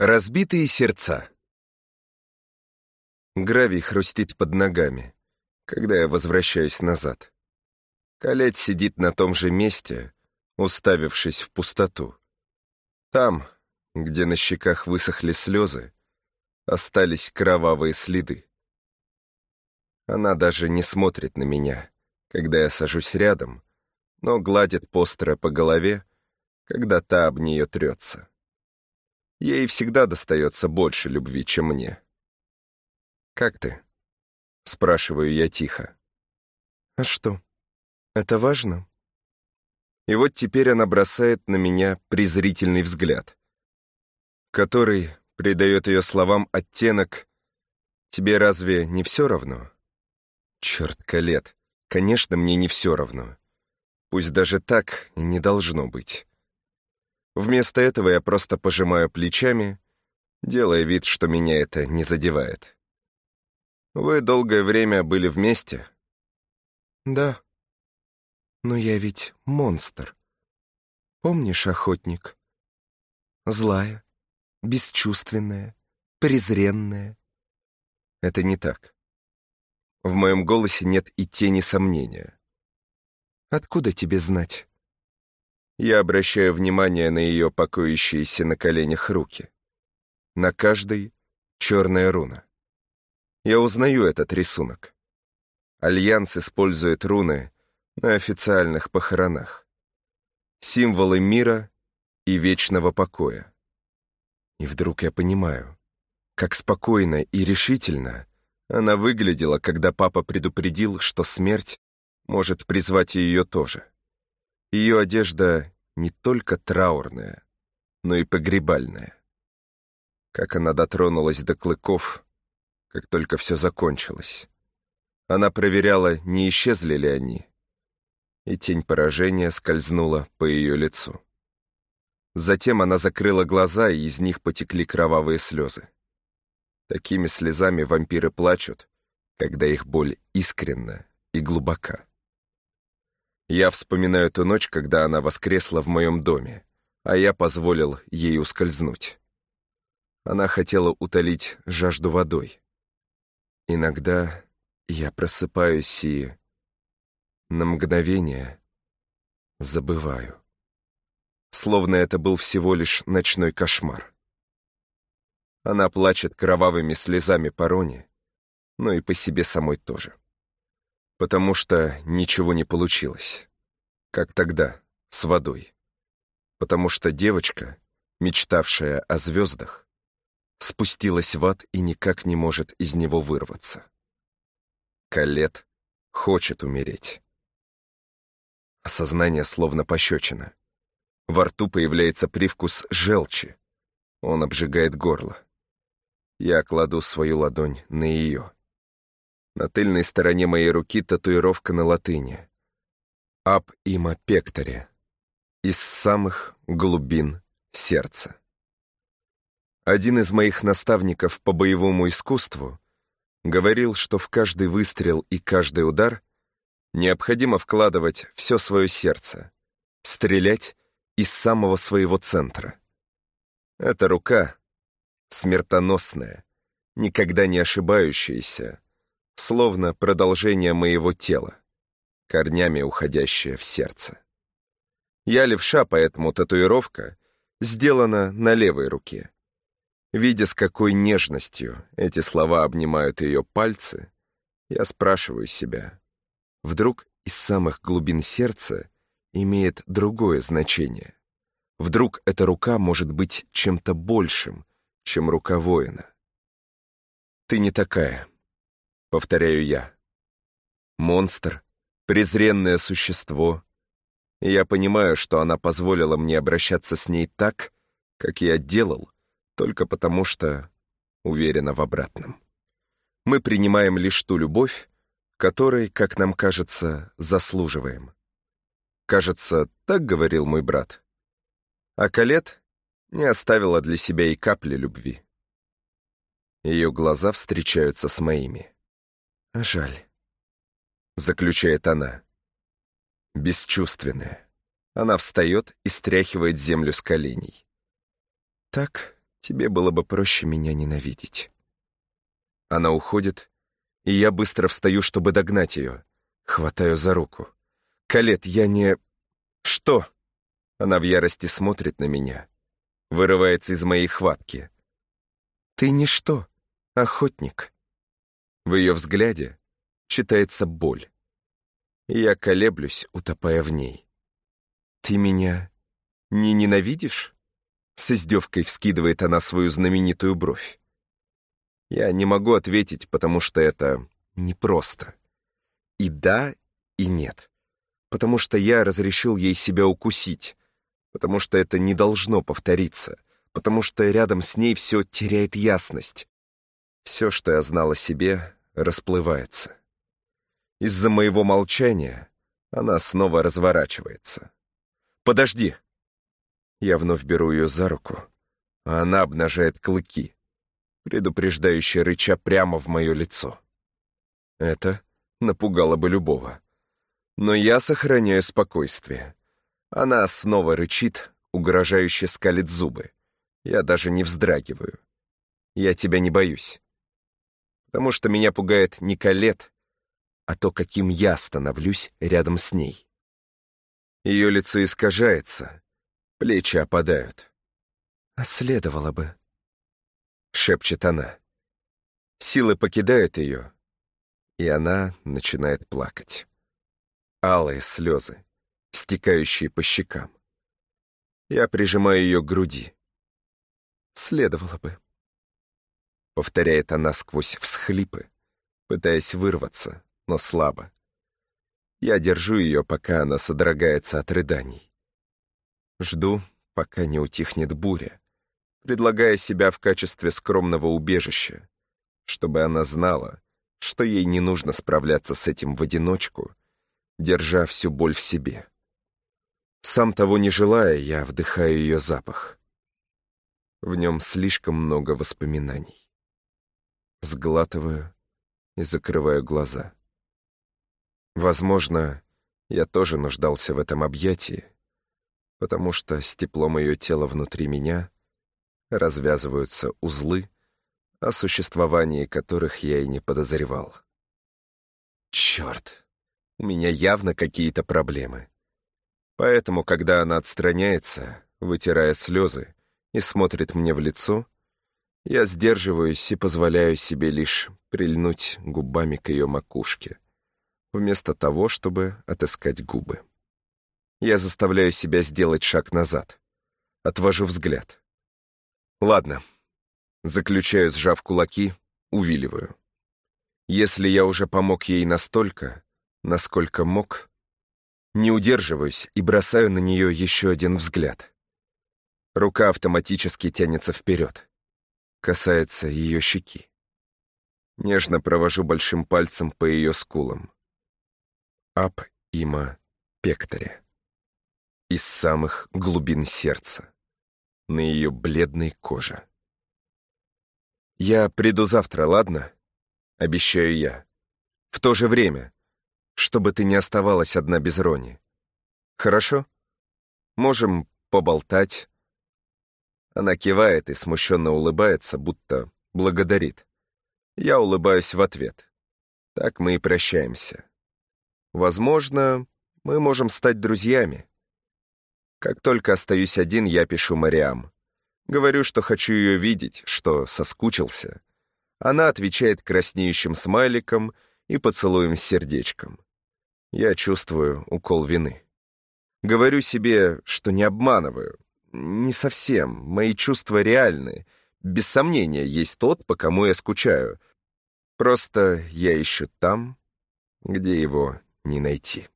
Разбитые сердца. Гравий хрустит под ногами, когда я возвращаюсь назад. Калет сидит на том же месте, уставившись в пустоту. Там, где на щеках высохли слезы, остались кровавые следы. Она даже не смотрит на меня, когда я сажусь рядом, но гладит постера по голове, когда та об нее трется. Ей всегда достается больше любви, чем мне. «Как ты?» — спрашиваю я тихо. «А что, это важно?» И вот теперь она бросает на меня презрительный взгляд, который придает ее словам оттенок «Тебе разве не все равно?» Черт, Калет, конечно, мне не все равно. Пусть даже так и не должно быть. Вместо этого я просто пожимаю плечами, делая вид, что меня это не задевает. Вы долгое время были вместе? Да. Но я ведь монстр. Помнишь, охотник? Злая, бесчувственная, презренная. Это не так. В моем голосе нет и тени сомнения. Откуда тебе знать? Я обращаю внимание на ее покоящиеся на коленях руки. На каждой черная руна. Я узнаю этот рисунок. Альянс использует руны на официальных похоронах. Символы мира и вечного покоя. И вдруг я понимаю, как спокойно и решительно она выглядела, когда папа предупредил, что смерть может призвать ее тоже. Ее одежда не только траурная, но и погребальная. Как она дотронулась до клыков, как только все закончилось. Она проверяла, не исчезли ли они, и тень поражения скользнула по ее лицу. Затем она закрыла глаза, и из них потекли кровавые слезы. Такими слезами вампиры плачут, когда их боль искренна и глубока. Я вспоминаю ту ночь, когда она воскресла в моем доме, а я позволил ей ускользнуть. Она хотела утолить жажду водой. Иногда я просыпаюсь и на мгновение забываю. Словно это был всего лишь ночной кошмар. Она плачет кровавыми слезами по Роне, но и по себе самой тоже потому что ничего не получилось. Как тогда, с водой. Потому что девочка, мечтавшая о звездах, спустилась в ад и никак не может из него вырваться. Калет хочет умереть. Осознание словно пощечина. Во рту появляется привкус желчи. Он обжигает горло. Я кладу свою ладонь на ее. На тыльной стороне моей руки татуировка на латыни. «Аб има пекторе» из самых глубин сердца. Один из моих наставников по боевому искусству говорил, что в каждый выстрел и каждый удар необходимо вкладывать все свое сердце, стрелять из самого своего центра. Эта рука смертоносная, никогда не ошибающаяся, словно продолжение моего тела, корнями уходящее в сердце. Я левша, поэтому татуировка сделана на левой руке. Видя, с какой нежностью эти слова обнимают ее пальцы, я спрашиваю себя, вдруг из самых глубин сердца имеет другое значение? Вдруг эта рука может быть чем-то большим, чем рука воина? Ты не такая, — повторяю я. Монстр, презренное существо. Я понимаю, что она позволила мне обращаться с ней так, как я делал, только потому что уверена в обратном. Мы принимаем лишь ту любовь, которой, как нам кажется, заслуживаем. Кажется, так говорил мой брат. А Калет не оставила для себя и капли любви. Ее глаза встречаются с моими. «Жаль», — заключает она. Бесчувственная. Она встает и стряхивает землю с коленей. «Так тебе было бы проще меня ненавидеть. Она уходит, и я быстро встаю, чтобы догнать ее. Хватаю за руку. «Калет, я не...» «Что?» Она в ярости смотрит на меня. Вырывается из моей хватки. «Ты ничто, охотник». В ее взгляде читается боль. Я колеблюсь, утопая в ней. «Ты меня не ненавидишь?» С издевкой вскидывает она свою знаменитую бровь. Я не могу ответить, потому что это непросто. И да, и нет. Потому что я разрешил ей себя укусить. Потому что это не должно повториться. Потому что рядом с ней все теряет ясность. Все, что я знал о себе, расплывается. Из-за моего молчания она снова разворачивается. «Подожди!» Я вновь беру ее за руку, а она обнажает клыки, предупреждающе рыча прямо в мое лицо. Это напугало бы любого. Но я сохраняю спокойствие. Она снова рычит, угрожающе скалит зубы. Я даже не вздрагиваю. Я тебя не боюсь. Потому что меня пугает не Калет, а то, каким я становлюсь рядом с ней. Ее лицо искажается, Плечи опадают. «А следовало бы», — шепчет она. Силы покидают ее, и она начинает плакать. Алые слезы, стекающие по щекам. Я прижимаю ее к груди. «Следовало бы», — повторяет она сквозь всхлипы, пытаясь вырваться, но слабо. Я держу ее, пока она содрогается от рыданий. Жду, пока не утихнет буря, предлагая себя в качестве скромного убежища, чтобы она знала, что ей не нужно справляться с этим в одиночку, держа всю боль в себе. Сам того не желая, я вдыхаю ее запах. В нем слишком много воспоминаний. Сглатываю и закрываю глаза. Возможно, я тоже нуждался в этом объятии, потому что с теплом ее тела внутри меня развязываются узлы, о существовании которых я и не подозревал. Черт, у меня явно какие-то проблемы. Поэтому, когда она отстраняется, вытирая слезы, и смотрит мне в лицо, я сдерживаюсь и позволяю себе лишь прильнуть губами к ее макушке, вместо того, чтобы отыскать губы. Я заставляю себя сделать шаг назад. Отвожу взгляд. Ладно. Заключаю, сжав кулаки, увиливаю. Если я уже помог ей настолько, насколько мог, не удерживаюсь и бросаю на нее еще один взгляд. Рука автоматически тянется вперед. Касается ее щеки. Нежно провожу большим пальцем по ее скулам. Ап има пекторе из самых глубин сердца, на ее бледной коже. «Я приду завтра, ладно?» — обещаю я. «В то же время, чтобы ты не оставалась одна без Рони. Хорошо? Можем поболтать». Она кивает и смущенно улыбается, будто благодарит. Я улыбаюсь в ответ. Так мы и прощаемся. Возможно, мы можем стать друзьями. Как только остаюсь один, я пишу Мариам. Говорю, что хочу ее видеть, что соскучился. Она отвечает краснеющим смайликом и поцелуем с сердечком. Я чувствую укол вины. Говорю себе, что не обманываю. Не совсем. Мои чувства реальны. Без сомнения, есть тот, по кому я скучаю. Просто я ищу там, где его не найти.